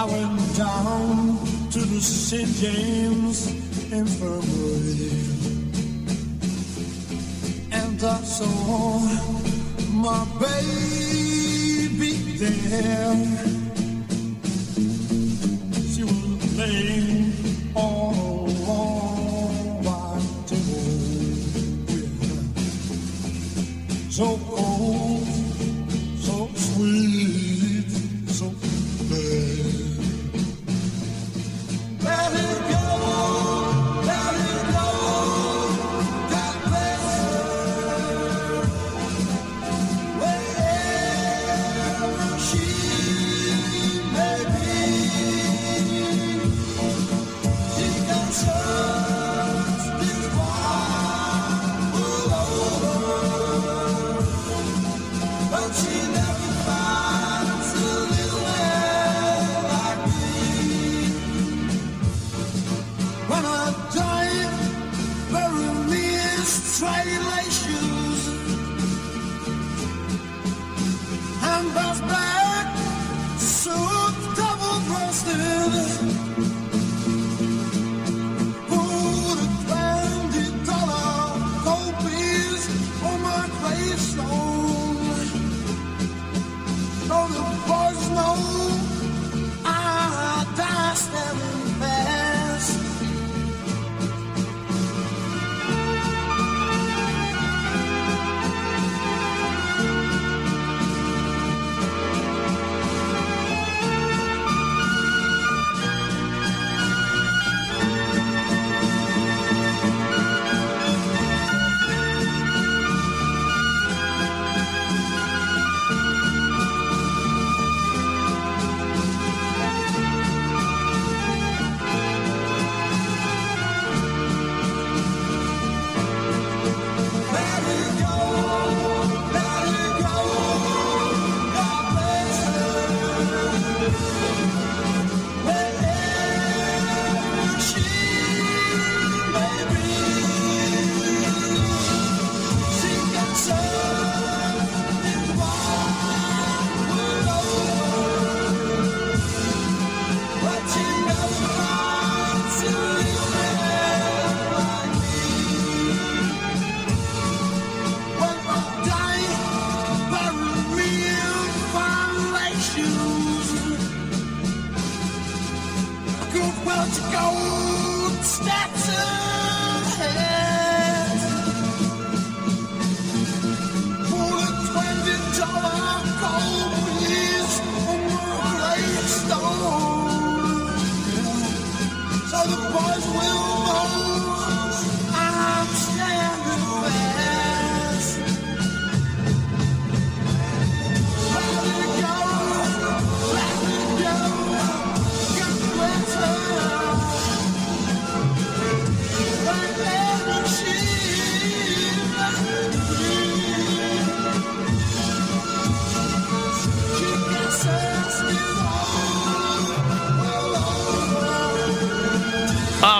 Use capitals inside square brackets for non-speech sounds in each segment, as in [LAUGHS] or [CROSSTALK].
I went down to the St. James Infirmary and I saw my baby there. She was laying on a long white table so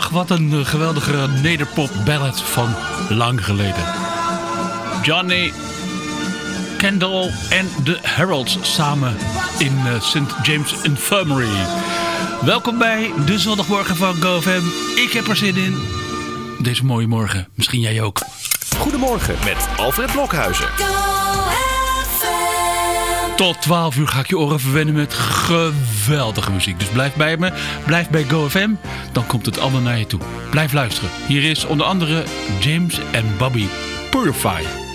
Ach, wat een eh, geweldige nederpop ballad van lang geleden. Johnny Kendall en de Heralds samen in eh, St. James Infirmary. Welkom bij de zondagmorgen van GoFam. Ik heb er zin in. Deze mooie morgen. Misschien jij ook. Goedemorgen met Alfred Blokhuizen. Tot 12 uur ga ik je oren verwennen met geweldige muziek. Dus blijf bij me. Blijf bij GoFM. Dan komt het allemaal naar je toe. Blijf luisteren. Hier is onder andere James en Bobby Purify.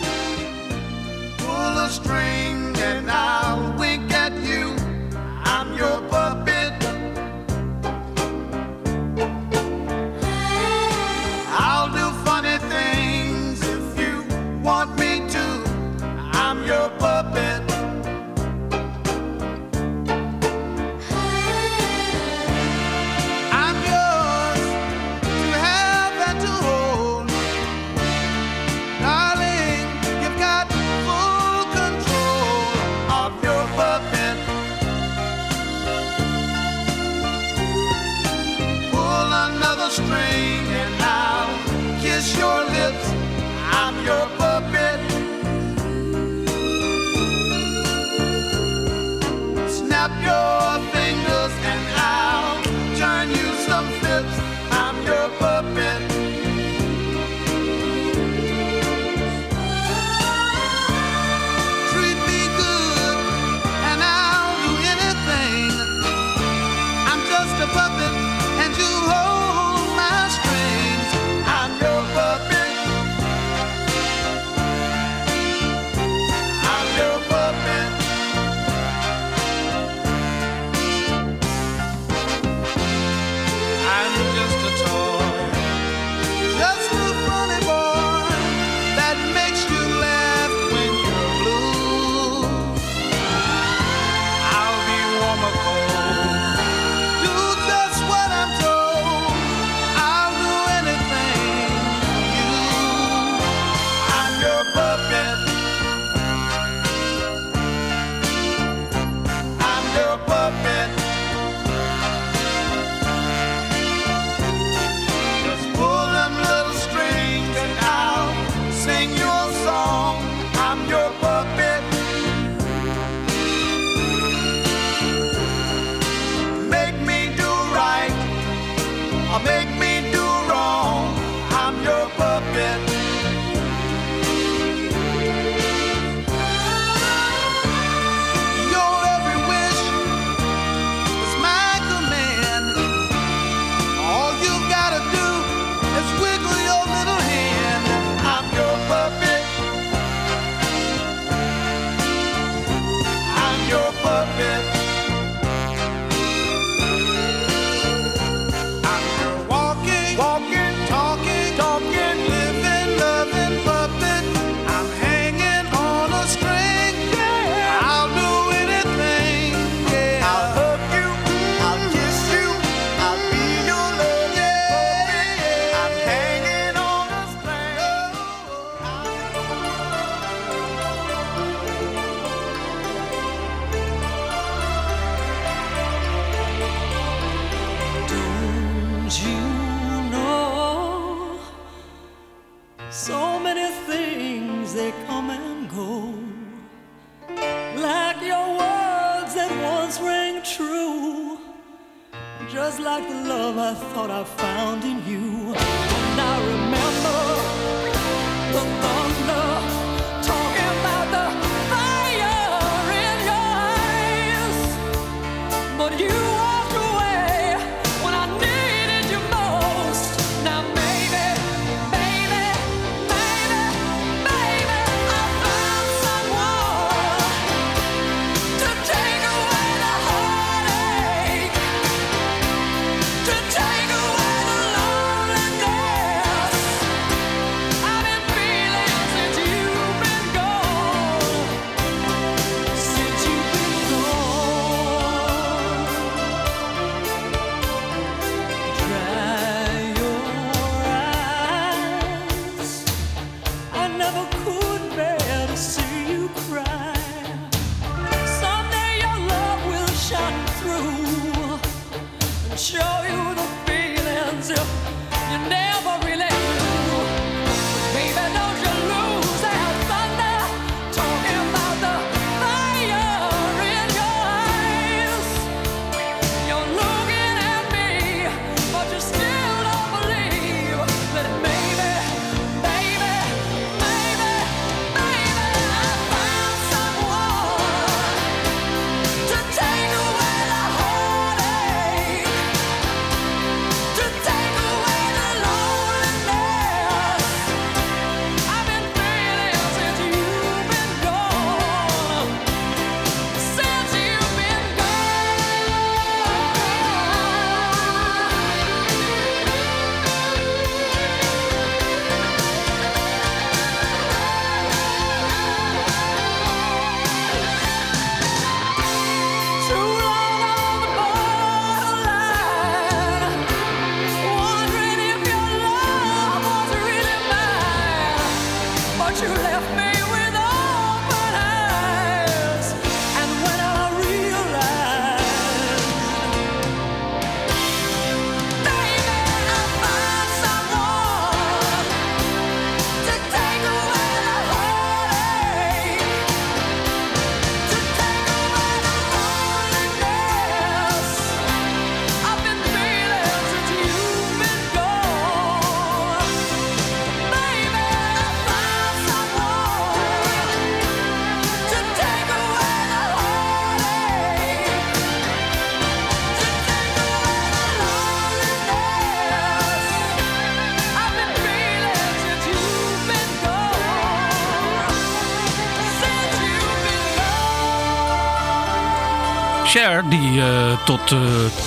Die eh, tot eh,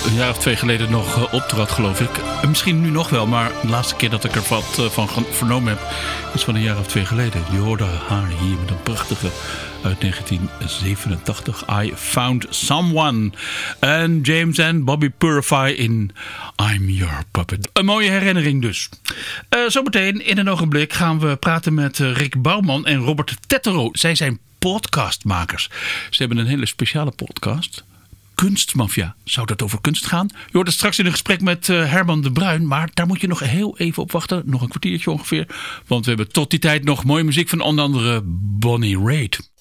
een jaar of twee geleden nog eh, optrad, geloof ik. Misschien nu nog wel, maar de laatste keer dat ik er wat van vernomen heb, is van een jaar of twee geleden. Je hoorde haar hier met een prachtige uit 1987, I Found Someone. En James en Bobby Purify in I'm Your Puppet. Een mooie herinnering dus. zometeen, in een ogenblik, gaan we praten met Rick Bouwman en Robert Tettero. Zij zijn podcastmakers. Ze hebben een hele speciale podcast kunstmafia. Zou dat over kunst gaan? Je hoort het straks in een gesprek met eh, Herman de Bruin. Maar daar moet je nog heel even op wachten. Nog een kwartiertje ongeveer. Want we hebben tot die tijd nog mooie muziek van onder andere Bonnie Raitt.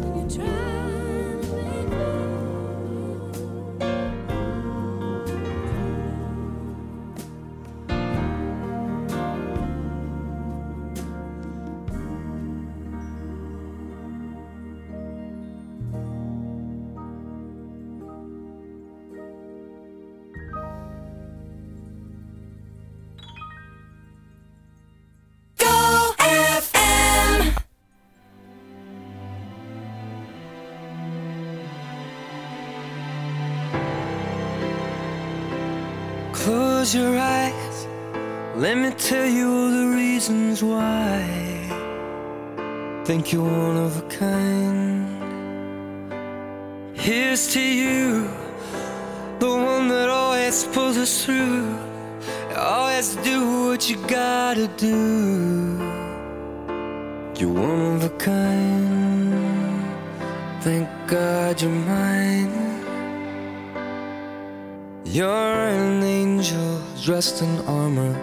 You trying Close your eyes. Let me tell you all the reasons why. Think you're one of a kind. Here's to you, the one that always pulls us through. Always do what you gotta do. You're one of a kind. Thank God you're mine. You're dressed in armor.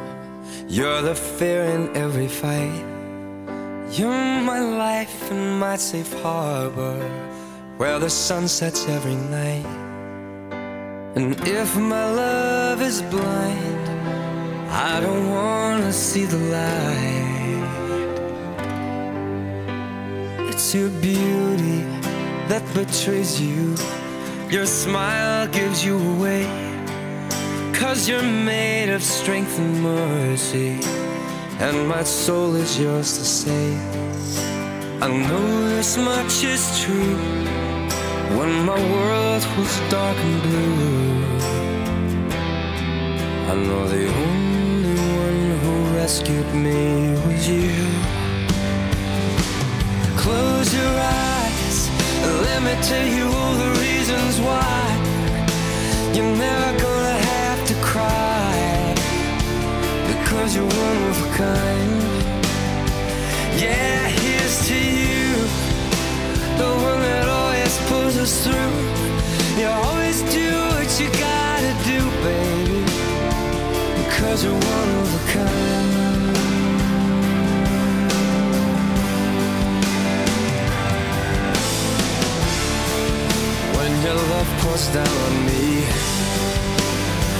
You're the fear in every fight. You're my life and my safe harbor where the sun sets every night. And if my love is blind, I don't want to see the light. It's your beauty that betrays you. Your smile gives you away. Cause you're made of strength and mercy, and my soul is yours to save. I know this much is true when my world was dark and blue. I know the only one who rescued me was you. Close your eyes, let me tell you all the reasons why you're never gonna. Because you're one of a kind. Yeah, here's to you, the one that always pulls us through. You always do what you gotta do, baby, because you're one of a kind. When your love pours down on me,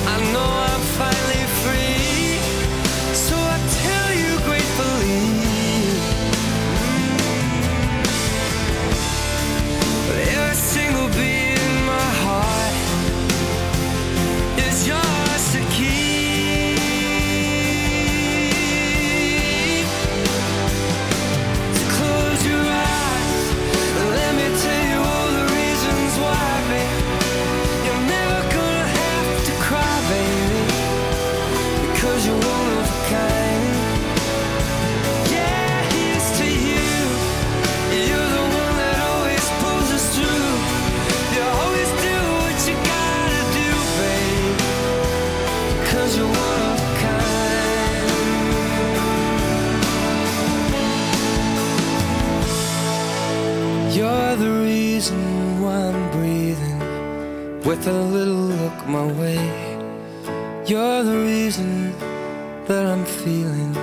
I know I'm finally with a little look my way. You're the reason that I'm feeling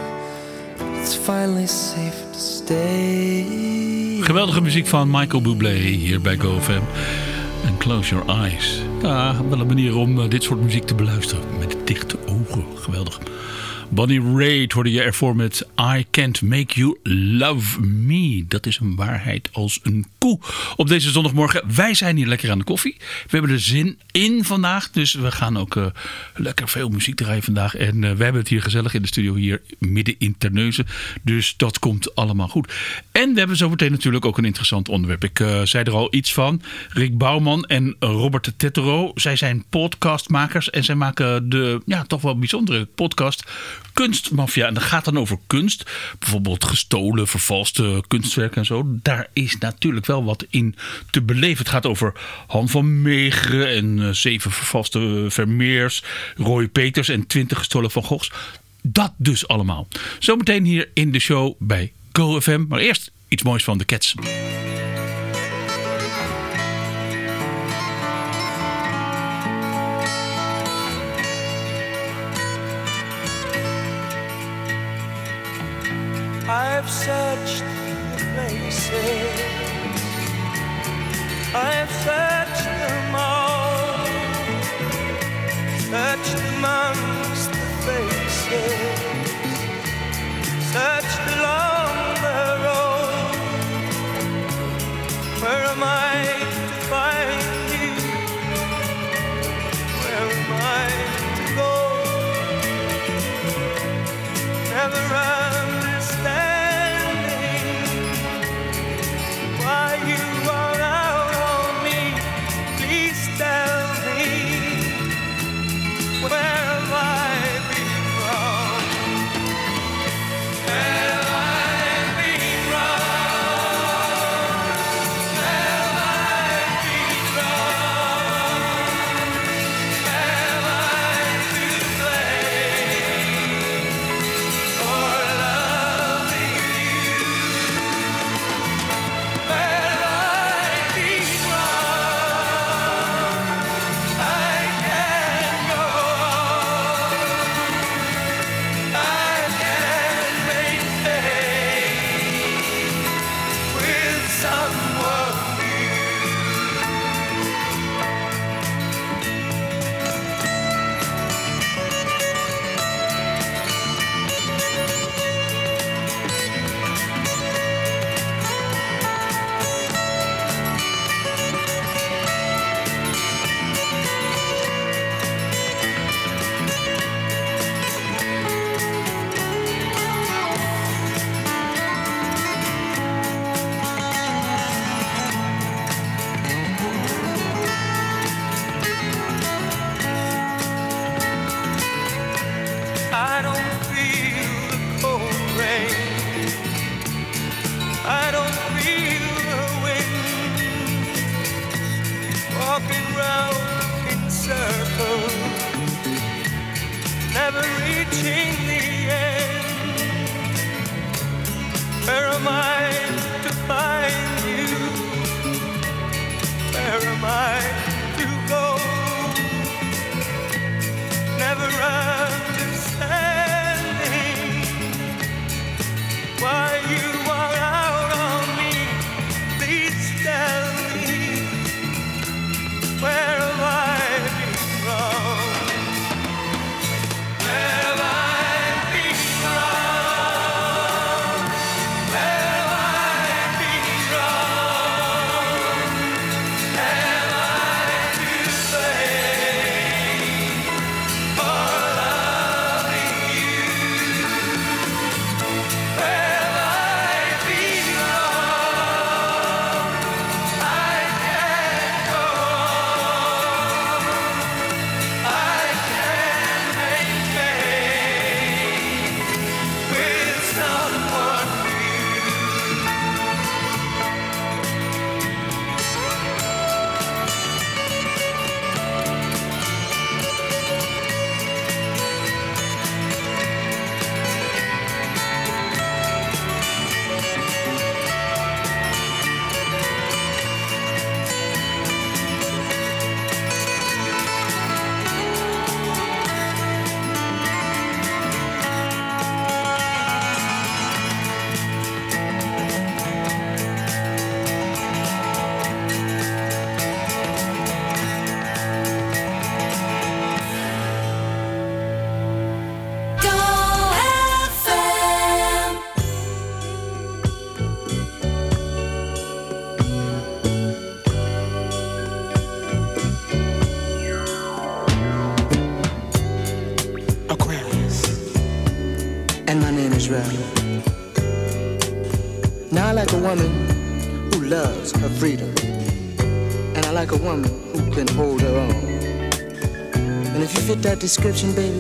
it's finally safe to stay. Geweldige muziek van Michael Bublé hier bij GoFam. En Close Your Eyes. Ja, wel een manier om eh, dit soort muziek te beluisteren. Met dichte ogen. Geweldig. Bonnie Raitt hoorde je ervoor met I Can't Make You Love Me. Dat is een waarheid als een koe. Op deze zondagmorgen, wij zijn hier lekker aan de koffie. We hebben er zin in vandaag. Dus we gaan ook eh, lekker veel muziek draaien vandaag. En eh, we hebben het hier gezellig in de studio hier midden in Terneuzen. Dus dat komt allemaal goed. En we hebben zometeen natuurlijk ook een interessant onderwerp. Ik eh, zei er al iets van. Rick Bouwman en Robert Tettero. Zij zijn podcastmakers. En zij maken de ja, toch wel bijzondere podcast Kunstmafia. En dat gaat dan over kunst. Bijvoorbeeld gestolen, vervalste kunstwerken en zo. Daar is natuurlijk wel wat in te beleven. Het gaat over Han van Meegeren en eh, zeven vervalste Vermeers. Roy Peters en twintig gestolen Van Goghs. Dat dus allemaal. Zometeen hier in de show bij GoFM. Maar eerst iets moois van de Cats. I've searched the places, I've searched them all, searched amongst the faces, searched along the road. Where am I to find you? Where am I to go? Never understanding Israel. Now I like a woman who loves her freedom. And I like a woman who can hold her own. And if you fit that description, baby,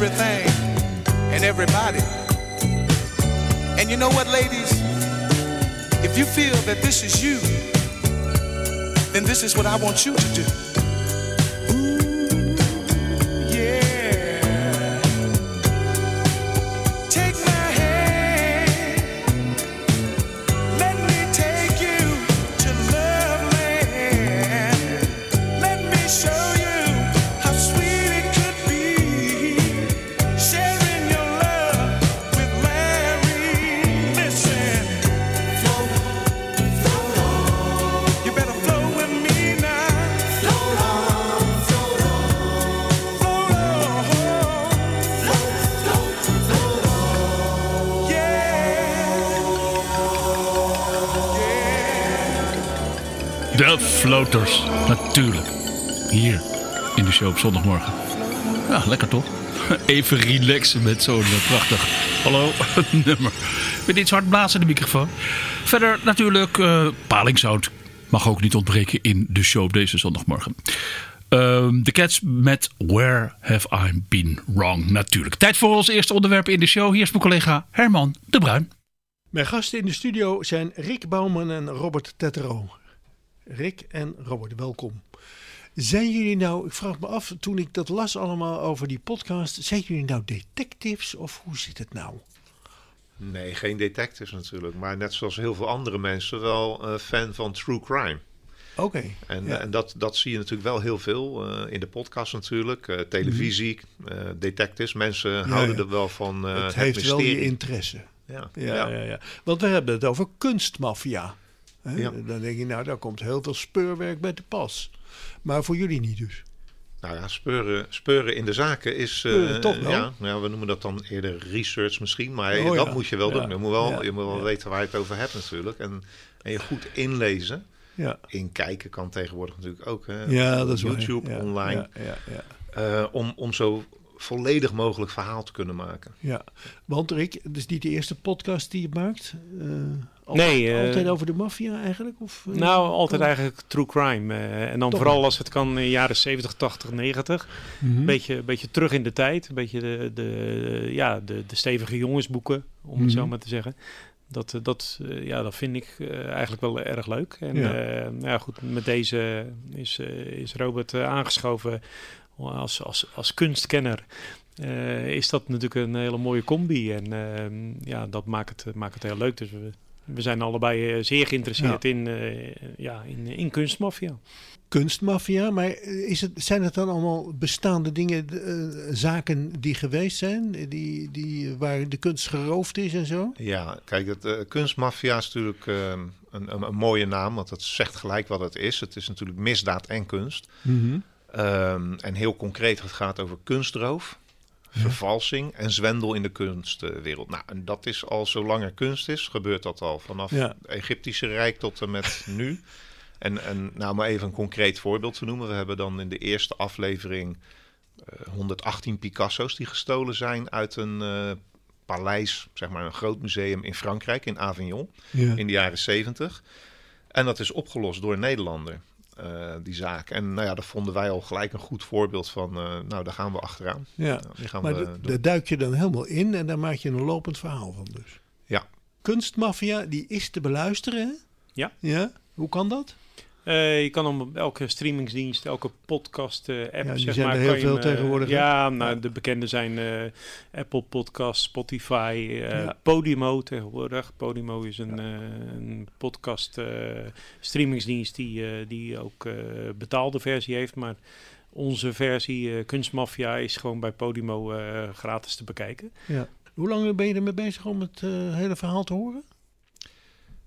everything and everybody. And you know what, ladies? If you feel that this is you, then this is what I want you to do. De Floaters, natuurlijk. Hier in de show op zondagmorgen. Ja, lekker toch? [LAUGHS] Even relaxen met zo'n eh, prachtig hallo [LAUGHS] nummer. Met iets hard blazen de microfoon. Verder natuurlijk eh palingzout. Mag ook niet ontbreken in de show deze zondagmorgen. Ehm, de Cats met Where Have I Been Wrong natuurlijk. Tijd voor ons eerste onderwerp in de show. Hier is mijn collega Herman de Bruin. Mijn gasten in de studio zijn Rick Bouwman en Robert Tetero. Rick en Robert, welkom. Zijn jullie nou, ik vraag me af, toen ik dat las allemaal over die podcast, zijn jullie nou detectives of hoe zit het nou? Nee, geen detectives natuurlijk. Maar net zoals heel veel andere mensen wel eh, fan van true crime. Oké. En, ja. en dat, dat zie je natuurlijk wel heel veel eh, in de podcast natuurlijk. eh, televisie, eh, detectives. Mensen houden ja. er wel van het het, heeft wel je interesse. ja. Ja, Ja. ja. Ja, Want we hebben het over kunstmafia. Ja. Dan denk je, nou, daar komt heel veel speurwerk bij te pas. Maar voor jullie niet dus. Nou ja, speuren, speuren in de zaken is... eh, toch wel? Ja, ja, we noemen dat dan eerder research misschien. Maar Oh dat ja. moet je wel doen. Je moet wel, je moet wel weten waar je het over hebt natuurlijk. En, en je goed inlezen. Ja, Inkijken kan tegenwoordig natuurlijk ook. Hè. ja dat is waar. YouTube, online. Ja, ja, ja. eh, om, om zo volledig mogelijk verhaal te kunnen maken. Ja, want Rick, het is niet de eerste podcast die je maakt. Eh, altijd, Nee, eh, altijd over de maffia eigenlijk? Of, eh, Nou, altijd kan- eigenlijk true crime. eh, en dan Toch vooral als het kan in de jaren 70, 80, 90. Mhm. Een beetje, beetje terug in de tijd. Een beetje de, de, ja, de, de stevige jongensboeken, om het zo Mhm. maar te zeggen. Dat, dat, ja, dat vind ik eigenlijk wel erg leuk. En Ja. ja. ja, goed, met deze is, is Robert aangeschoven als, als, als kunstkenner. Eh, is dat natuurlijk een hele mooie combi. En eh, ja, dat maakt het, maakt het heel leuk. Dus we, we zijn allebei eh, zeer geïnteresseerd in, eh, ja, in, in kunstmafia. kunstmafia, maar is het, zijn het dan allemaal bestaande dingen, zaken die geweest zijn, die, die, waar de kunst geroofd is en zo? Ja, kijk, het kunstmafia is natuurlijk eh, een, een, een mooie naam, want dat zegt gelijk wat het is. Het is natuurlijk misdaad en kunst. Ehm, en heel concreet, het gaat over kunstroof, vervalsing en zwendel in de kunstwereld. Nou, en dat is al zolang er kunst is, gebeurt dat al. Vanaf Ja. het Egyptische Rijk tot en met [LAUGHS] nu. En, en nou, maar even een concreet voorbeeld te noemen. We hebben dan in de eerste aflevering eh, 118 Picasso's die gestolen zijn uit een eh, paleis, zeg maar een groot museum in Frankrijk, in Avignon, Ja. in de jaren 70. En dat is opgelost door een Nederlander, eh, die zaak. En nou ja, daar vonden wij al gelijk een goed voorbeeld van, eh, nou daar gaan we achteraan. Ja, Nou, gaan maar we de- doen. daar duik je dan helemaal in en daar maak je een lopend verhaal van dus. Ja. Kunstmafia, die is te beluisteren, hè? Ja. Ja, hoe kan dat? Eh, je kan hem op elke streamingsdienst, elke podcast eh, app, Ja, zeg zijn maar, er heel hem, veel eh, tegenwoordig? Ja, nou, Ja. de bekende zijn Apple Podcast, Spotify, Ja. Podimo tegenwoordig. Podimo is een, een podcast eh, streamingsdienst die, die ook betaalde versie heeft, maar onze versie, Kunstmafia, is gewoon bij Podimo gratis te bekijken. Ja. Hoe lang ben je ermee bezig om het hele verhaal te horen?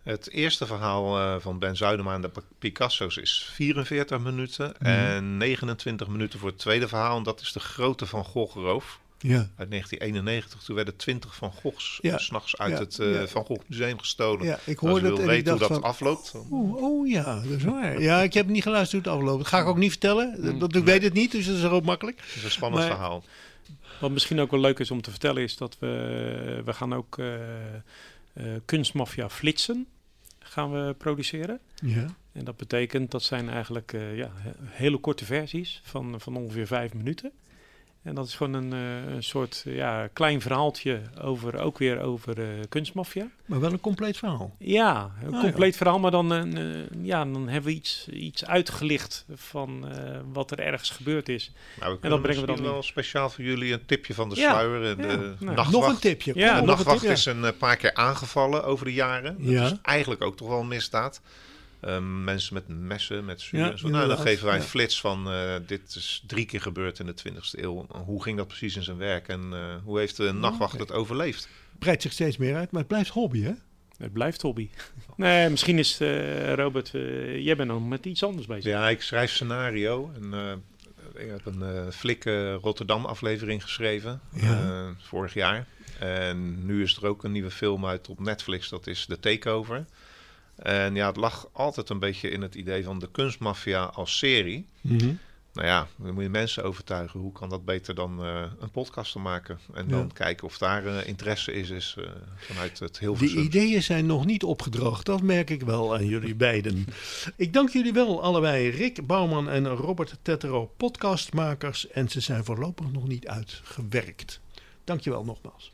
Het eerste verhaal eh, van Ben Zuidema en de Picasso's is 44 minuten. Mhm. En 29 minuten voor het tweede verhaal. En dat is de grote Van Gogh roof. Ja. Uit 1991. Toen werden 20 Van Goghs Ja. s s'nachts uit Ja. het eh, Ja. Van Gogh Museum gestolen. Ja, ik Als hoorde je het wil en ik weten hoe dat van... afloopt. Oh, oh ja, dat is waar. Ja, ik heb niet geluisterd hoe het afloopt. Dat ga ik ook niet vertellen. Dat, ik weet het niet, dus dat is ook makkelijk. Het is een spannend Maar- verhaal. Wat misschien ook wel leuk is om te vertellen is dat we, we gaan ook eh, Kunstmafia Flitsen gaan we produceren. Ja. En dat betekent dat zijn eigenlijk eh, ja, he- hele korte versies van, van ongeveer vijf minuten. En dat is gewoon een, eh, een soort ja, klein verhaaltje over, ook weer over eh, kunstmafia. Maar wel een compleet verhaal. Ja, een Ah, compleet verhaal, maar dan, eh, ja, dan hebben we iets, iets uitgelicht van eh, wat er ergens gebeurd is. Nou, we dat kunnen brengen we dan misschien wel speciaal voor jullie een tipje van de Ja. sluier. En Ja. De Nou, nachtwacht. Nog een tipje. De een nachtwacht tip, ja. is een eh, paar keer aangevallen over de jaren. Dat Ja. is eigenlijk ook toch wel een misdaad. Ehm, mensen met messen, met zuur. Ja, en zo. Nou, dan geven wij een ja. flits van eh, dit is drie keer gebeurd in de 20e eeuw. Hoe ging dat precies in zijn werk en eh, hoe heeft de nachtwacht het overleefd? Breidt zich steeds meer uit, maar het blijft hobby, hè? Het blijft hobby. [LAUGHS] Nee, misschien is eh, Robert, eh, jij bent nog met iets anders bezig. Ja, ik schrijf scenario en eh, ik heb een eh flik eh, Rotterdam aflevering geschreven Ja. eh, vorig jaar. En nu is er ook een nieuwe film uit op Netflix, dat is The Takeover. En ja, het lag altijd een beetje in het idee van de kunstmafia als serie. Mhm. Nou ja, dan moet je mensen overtuigen. Hoe kan dat beter dan eh, een podcast te maken? En dan kijken of daar eh, interesse is, is eh, vanuit het heel De ideeën zijn nog niet opgedroogd. Dat merk ik wel aan jullie [LAUGHS] beiden. Ik dank jullie wel allebei. Rick Bouwman en Robert Tettero, podcastmakers. En ze zijn voorlopig nog niet uitgewerkt. Dankjewel nogmaals.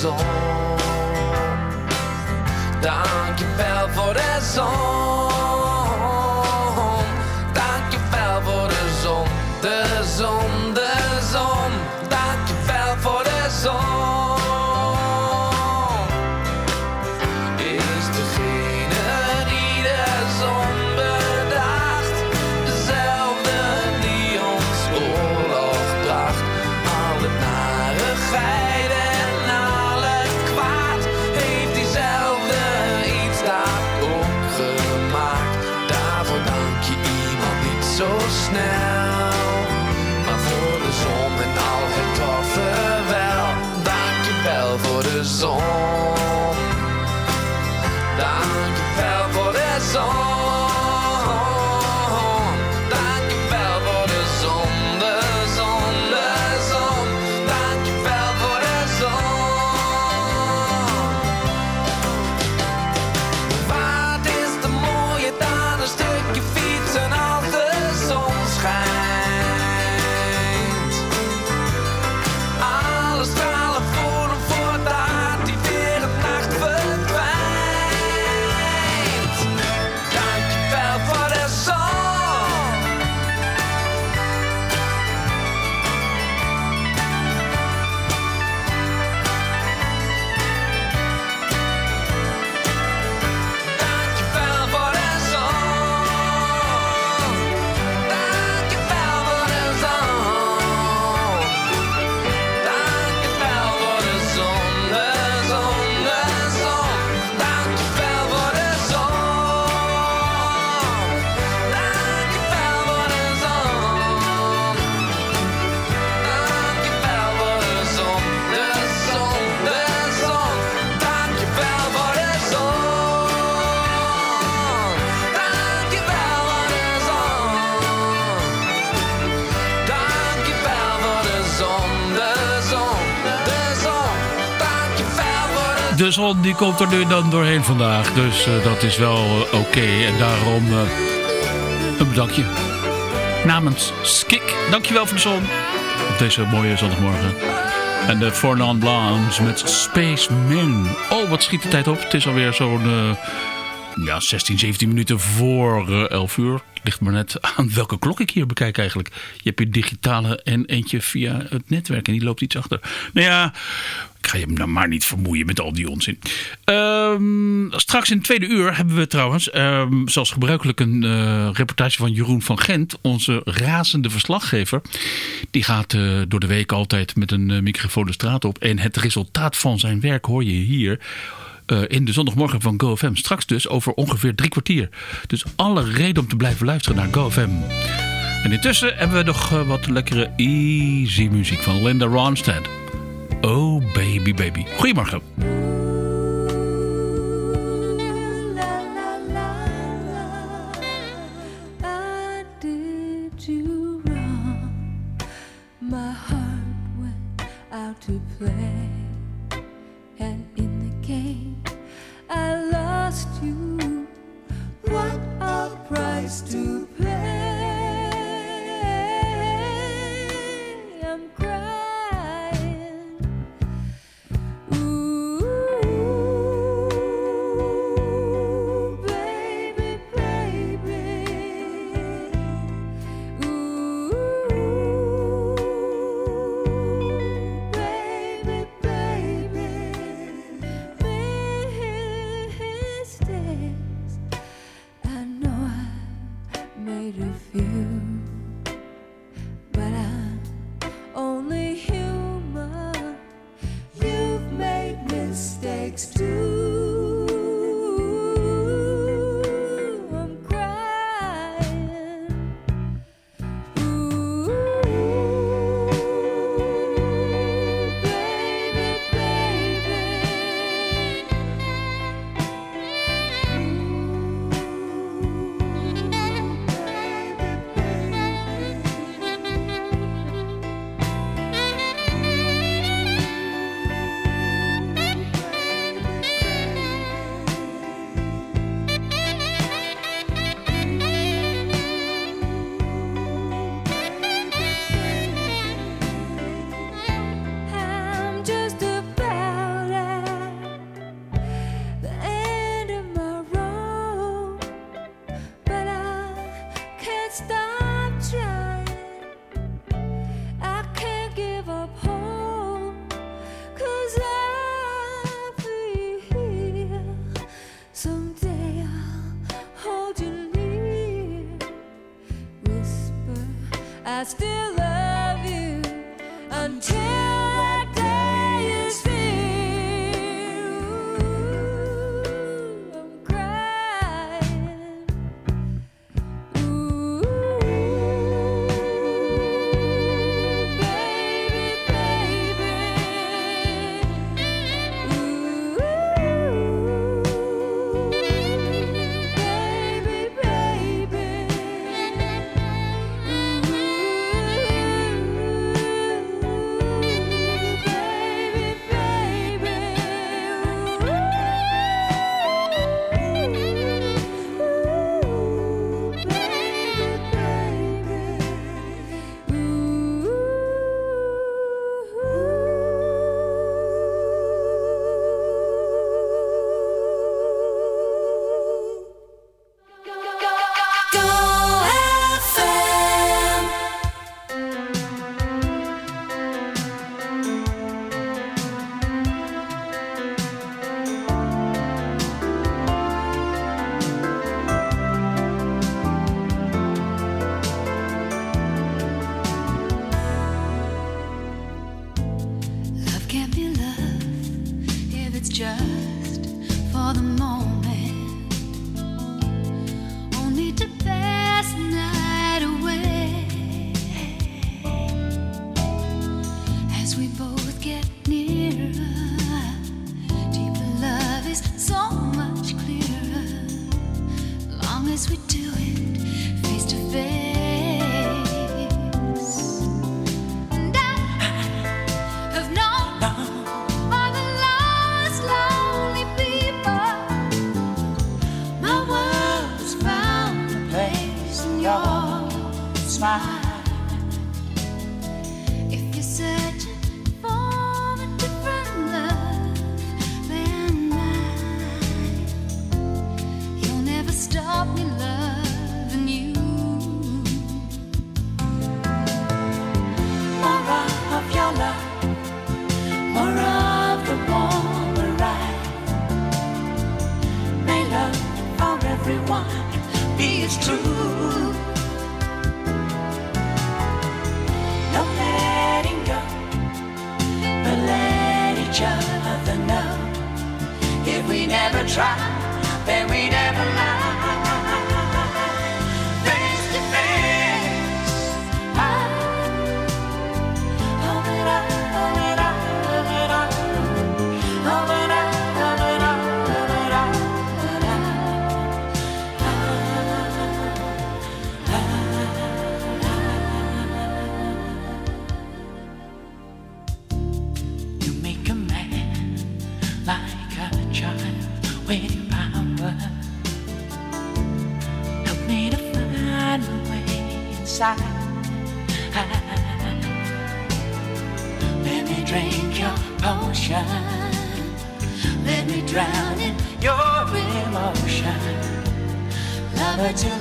Danke, Dankjewel voor de zon. Die komt er nu dan doorheen vandaag. Dus eh, dat is wel eh, oké. En daarom eh, een bedankje. Namens Skik. Dankjewel voor de zon. Op deze mooie zondagmorgen. En de Four Non Blondes met Spaceman. Oh, wat schiet de tijd op. Het is alweer zo'n ja, 16, 17 minuten voor eh 11 uur. Ligt maar net aan welke klok ik hier bekijk eigenlijk. Je hebt je digitale en eentje via het netwerk. En die loopt iets achter. Nou ja, ik ga je hem nou maar niet vermoeien met al die onzin. Ehm, straks in het tweede uur hebben we trouwens, ehm, zoals gebruikelijk, een eh, reportage van Jeroen van Gent. Onze razende verslaggever. Die gaat eh, door de week altijd met een eh, microfoon de straat op. En het resultaat van zijn werk hoor je hier in de zondagmorgen van GoFM. Straks dus over ongeveer drie kwartier. Dus alle reden om te blijven luisteren naar GoFM. En intussen hebben we nog wat lekkere easy muziek van Linda Ronstadt. Oh baby baby. Goedemorgen. I did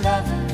love.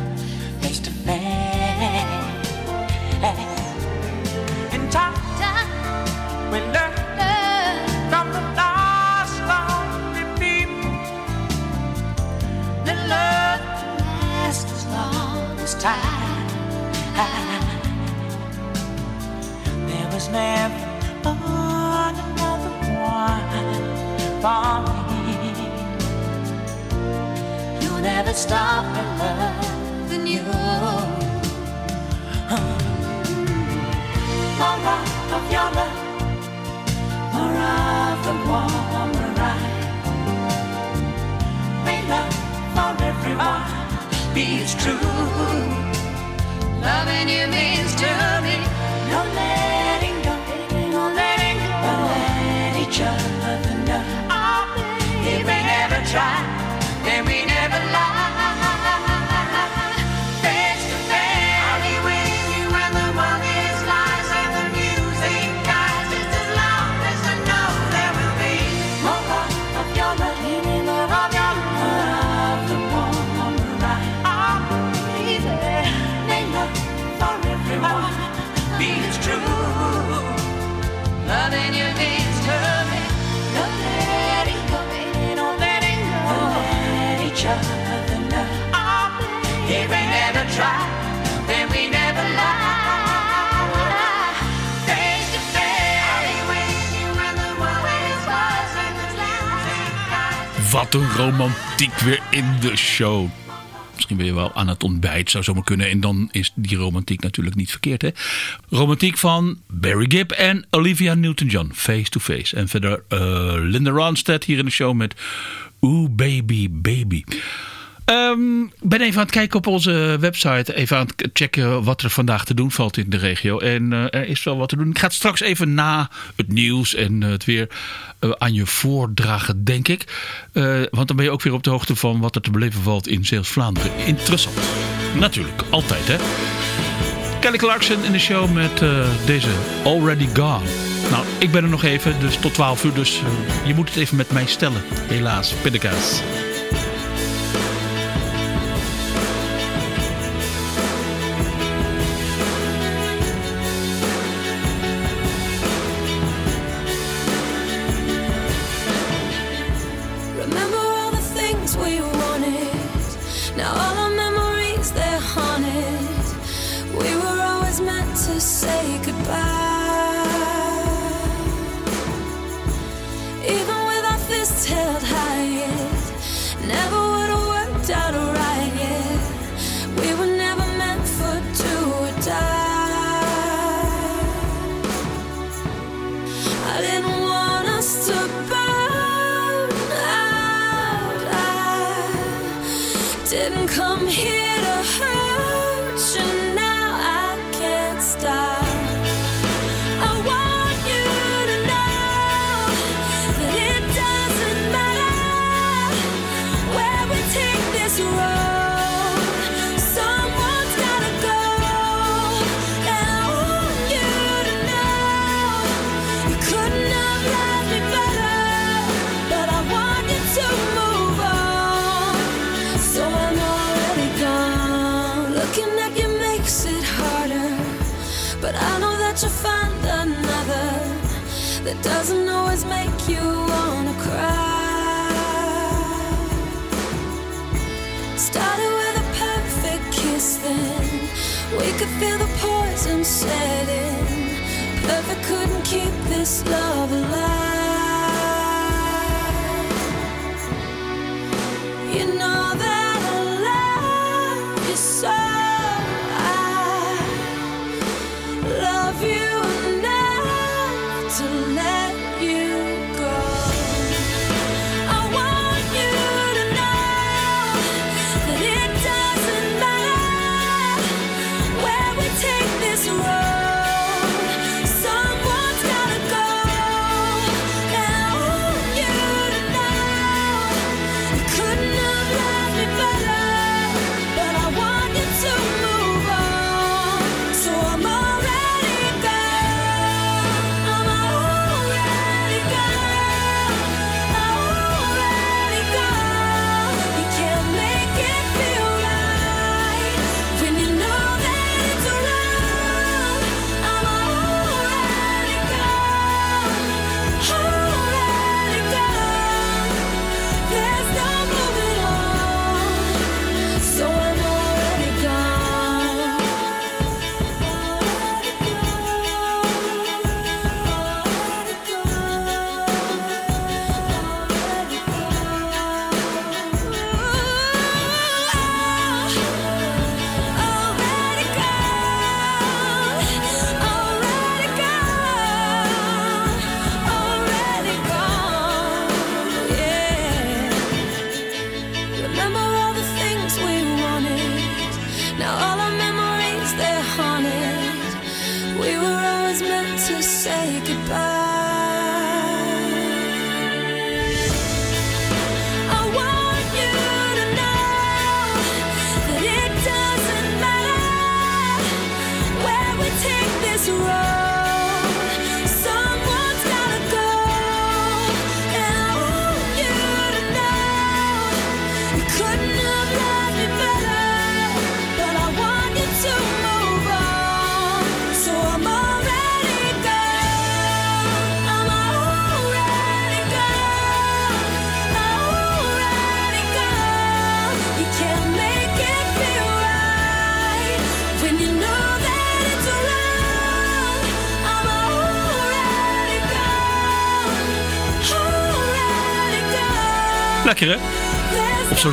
Wat een romantiek weer in de show. Misschien je wel aan het ontbijt, zou zomaar kunnen. En dan is die romantiek natuurlijk niet verkeerd. Hè? Romantiek van Barry Gibb en Olivia Newton-John. Face to Face. En verder eh, Linda Ronstadt hier in de show met Ooh Baby Baby. Ehm, ben even aan het kijken op onze website. Even aan het checken wat er vandaag te doen valt in de regio. En eh, er is wel wat te doen. Ik ga straks even na het nieuws en eh, het weer eh, aan je voordragen, denk ik. Want dan ben je ook weer op de hoogte van wat er te beleven valt in Zeeuws-Vlaanderen. Interessant. Natuurlijk, altijd hè. Kelly Clarkson in de show met deze Already Gone. Nou, ik ben er nog even, dus tot 12 uur. Dus je moet het even met mij stellen. Helaas, pindakaas. to say goodbye. Even with our fists held high, yet, never would have worked out alright, yeah. We were never meant for do or die. I didn't want us to burn out. I didn't come here to hurt you. doesn't always make you wanna cry. Started with a perfect kiss, then we could feel the poison setting. Perfect couldn't keep this love alive.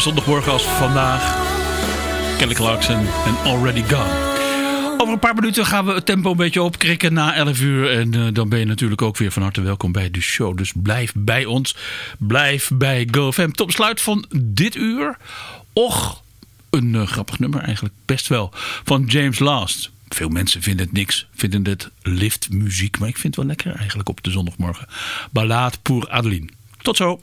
zondagmorgen als vandaag. Kelly Clarkson en Already Gone. Over een paar minuten gaan we het tempo een beetje opkrikken na 11 uur. En eh, dan ben je natuurlijk ook weer van harte welkom bij de show. Dus blijf bij ons. Blijf bij GoFam. Tot sluit van dit uur. Och, een eh, grappig nummer eigenlijk. Best wel. Van James Last. Veel mensen vinden het niks. Vinden het liftmuziek. Maar ik vind het wel lekker eigenlijk op de zondagmorgen. Ballade pour Adeline. Tot zo.